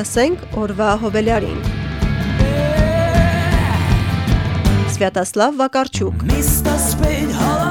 լսենք օրվա հոբելյարին։ Սվյատասլավ Վակարչուկ։ Միստասպեյդ հալա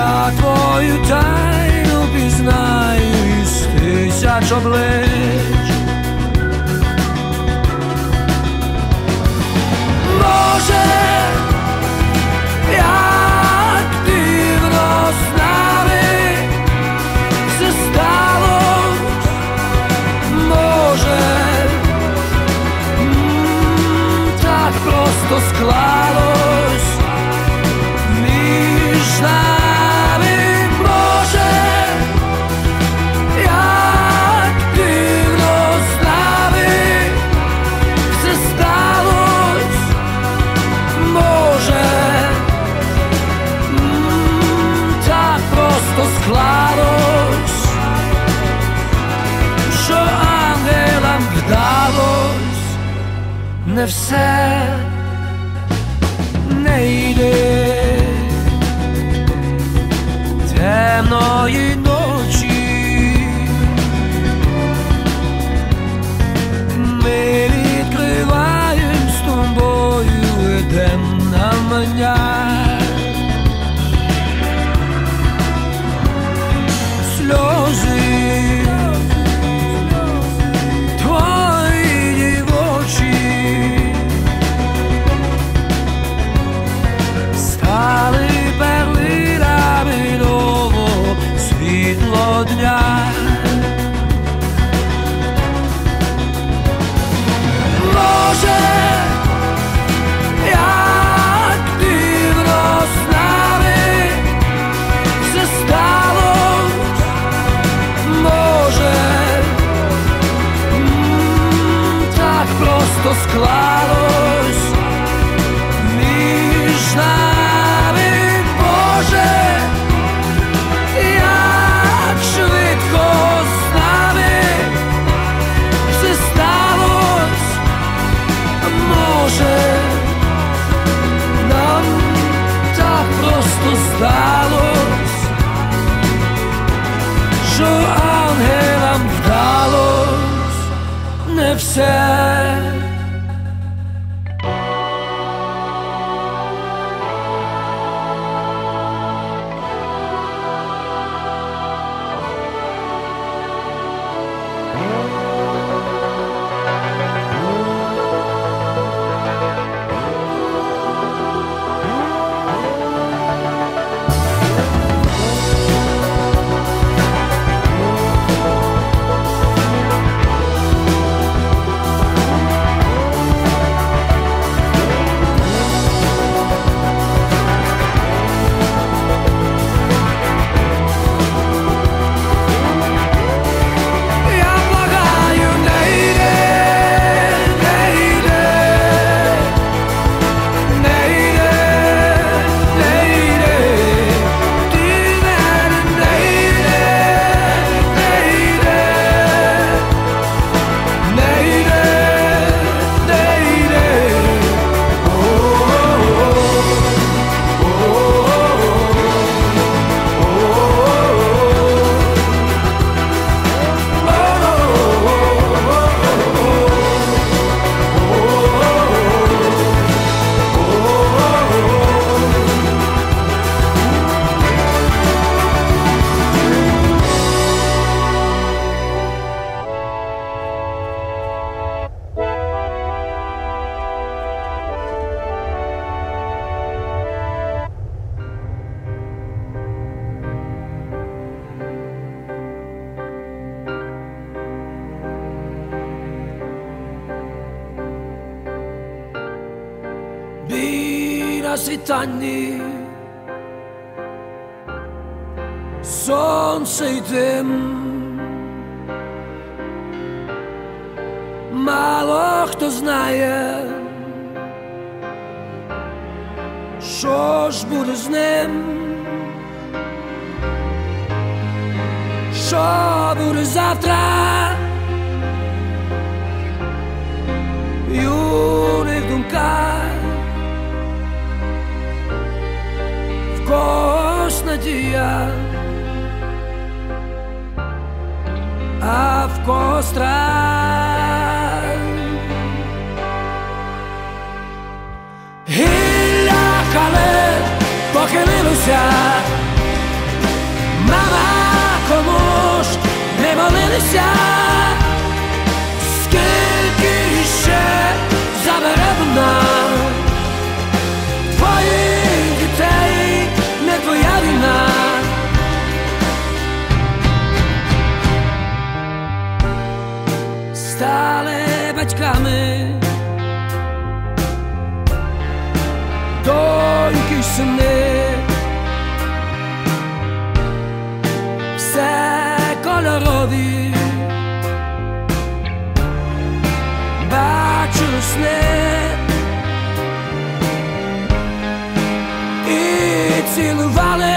я твою тайну пізнаю із тисяч облич. Боже, як ти з все стало, може, так просто склалось між нами. мене все не йде. Темної ночі на світанні. Сонце й дим. Мало хто знає, що ж буде з ним, що буде завтра. Юних думках когось надія, а в когось страх. Гілля хале похилилося, мама ж не молилися, цілували.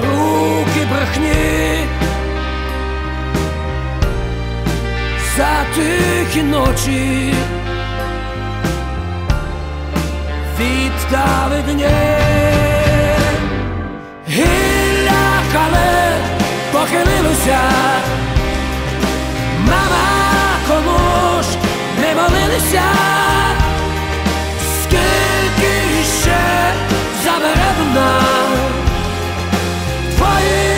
Руки брехні. За тихі ночі віддали дні. Гілля хале похилилося, мама ж не молилися się zabere mną Twoim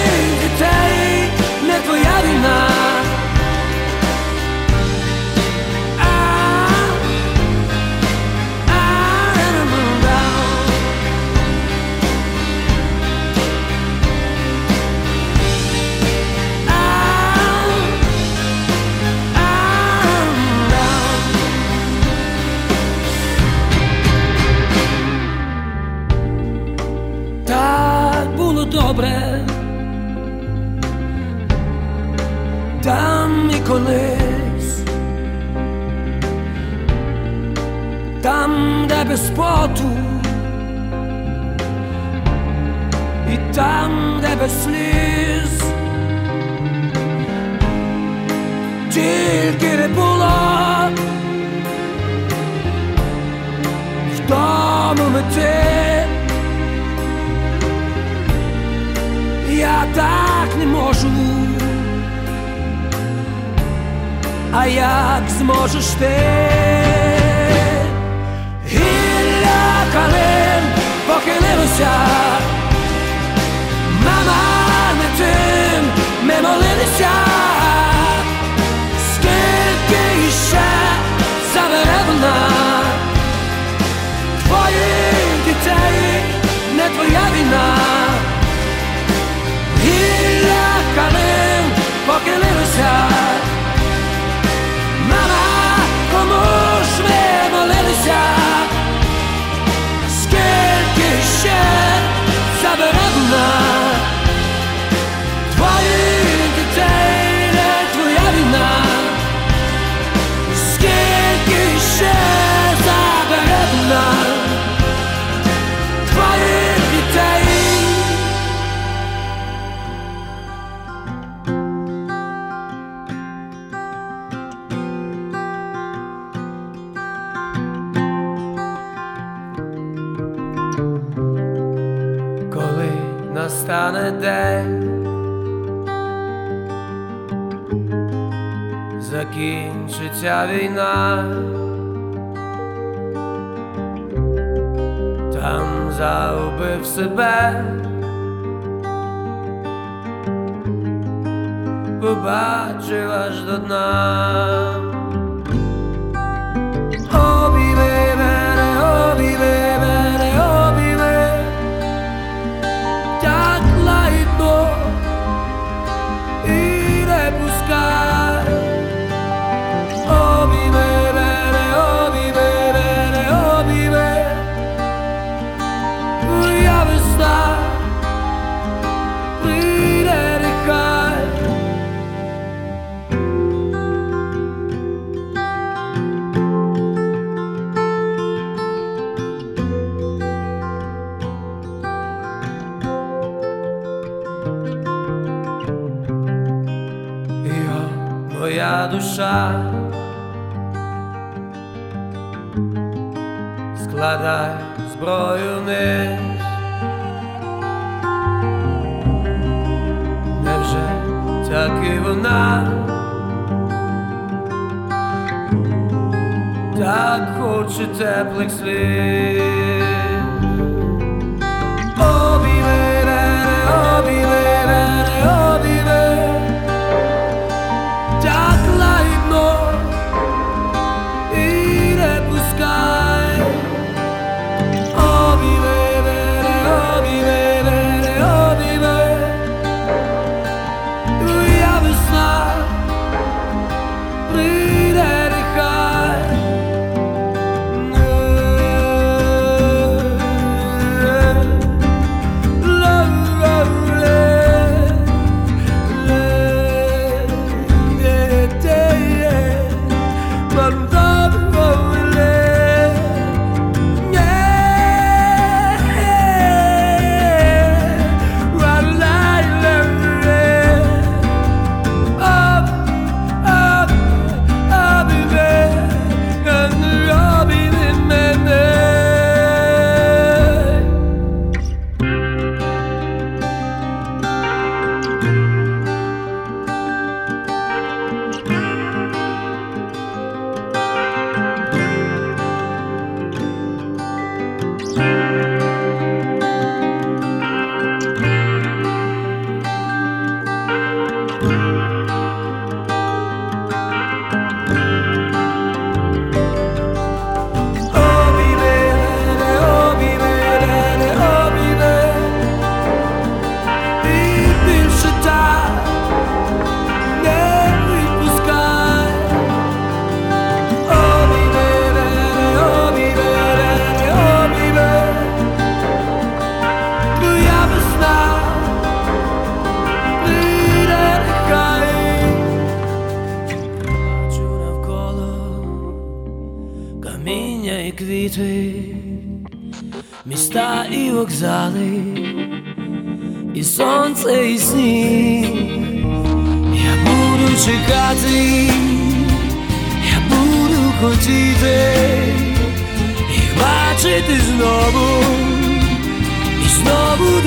Без поту. І там, де без sliz Тільки не було вдома мети Я так не можу, а як зможеш ти? калин похилилося. себе, побачив аж до дна. луна, так хоче теплих слів.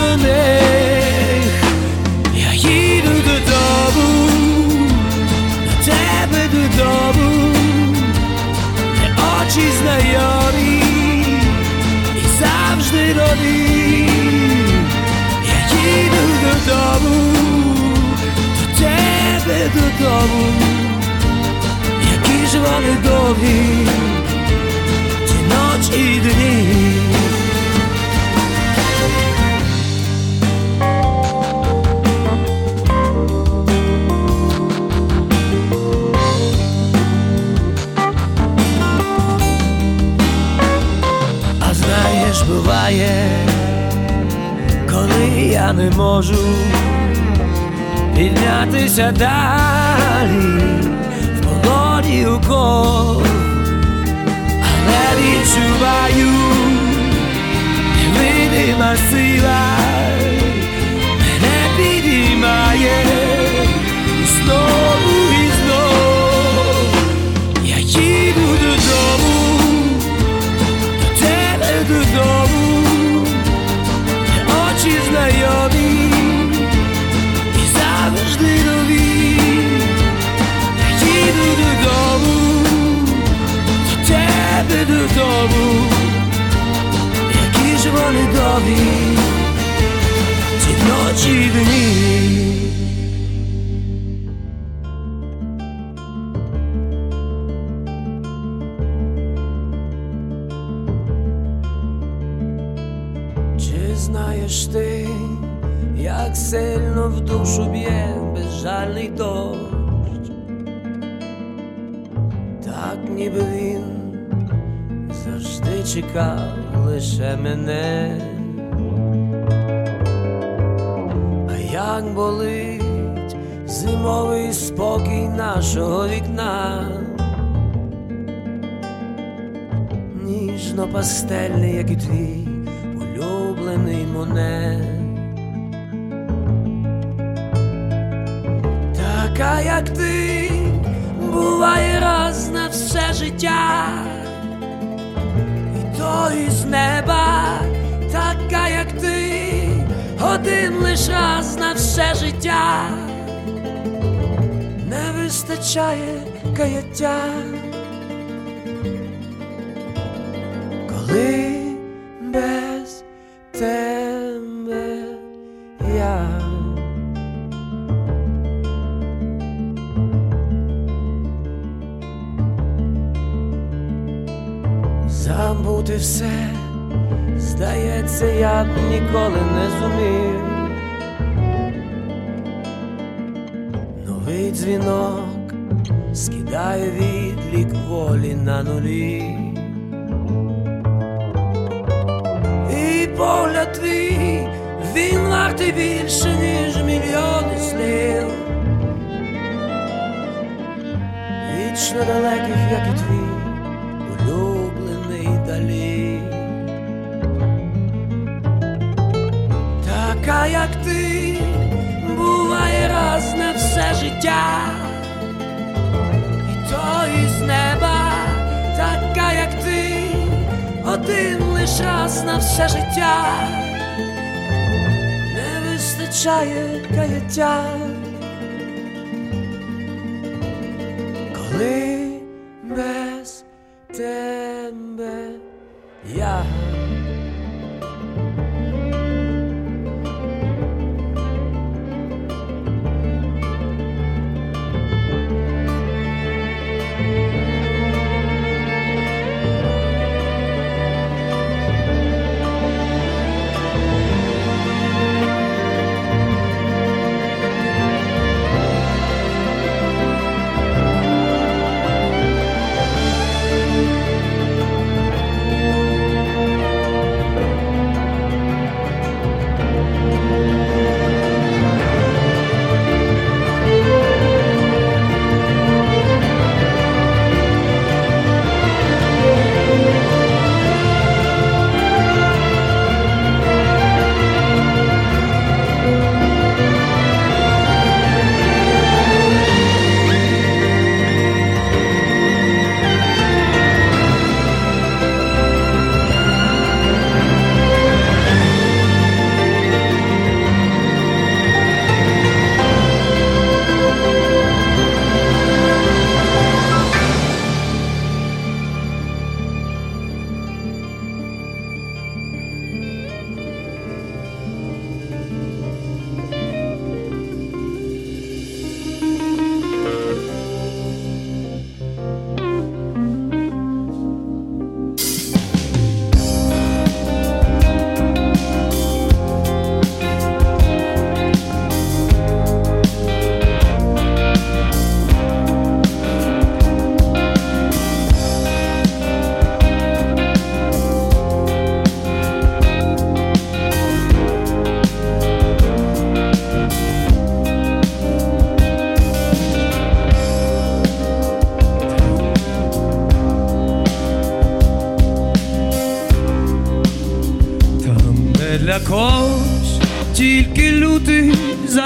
До них. Я їду додому, до тебе додому, де очі знайомі і завжди нові. Я їду додому, до тебе додому, які ж вони довгі, ці ночі і дні. Буває, коли я не можу піднятися далі в полоні укол, але відчуваю невидима сила тебе додому, які ж вони довгі, ці ночі й дні. Чи знаєш ти, як сильно в душу б'є безжальний дощ? Так ніби він чекав лише мене. А як болить зимовий спокій нашого вікна. Ніжно пастельний, як і твій улюблений моне. Така, як ти, буває раз на все життя, із неба, така, як ти, один лиш раз на все життя, не вистачає каяття. коли на нулі. І погляд твій, він вартий більше, ніж мільйони слів. Вічно далеких, як і твій улюблений далі. Така, як ти, буває раз на все життя. І то із неба, один лиш раз на все життя, не вистачає каяття, коли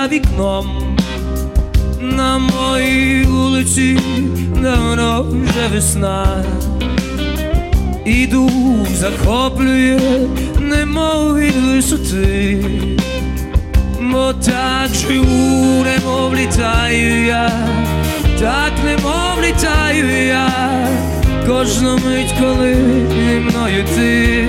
вікном. На моїй вулиці давно вже весна. Іду, захоплює, немов від висоти, бо так живу, немов літаю я, так немов літаю я, кожну мить, коли мною ти.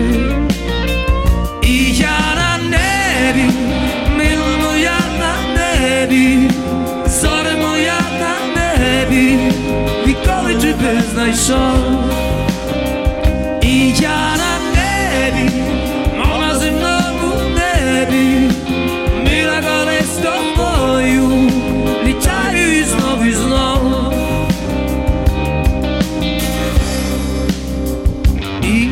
Знайшов. І я на небі, мов на земному небі, мила коли з тобою, літаю і знов і знов. І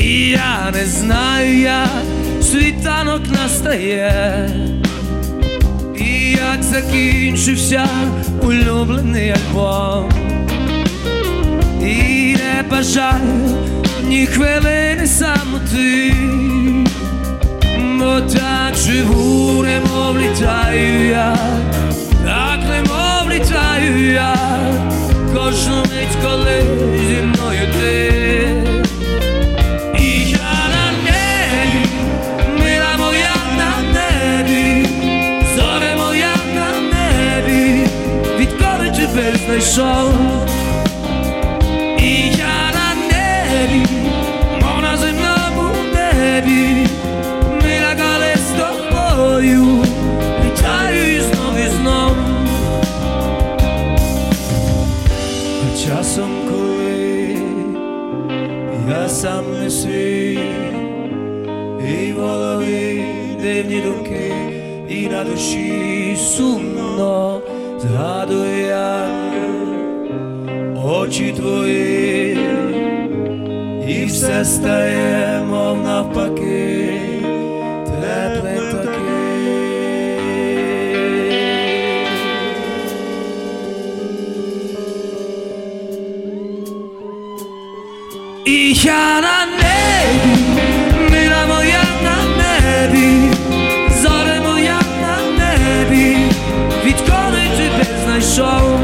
і я не знаю, як світанок настає, і як закінчився улюблений альбом, і не бажаю ні хвилини самоти, бо так живу, немов літаю я, так немов літаю я, кожну мить, коли тебе знайшов. І я на небі, мов на земному небі, мила коли з тобою, літаю і знов і знов. А часом, коли я сам не свій, і і на душі очі твої, і все стає, мов навпаки, теплим таким. І я на небі, мила моя на небі, зоре моя на небі, відколи тебе знайшов.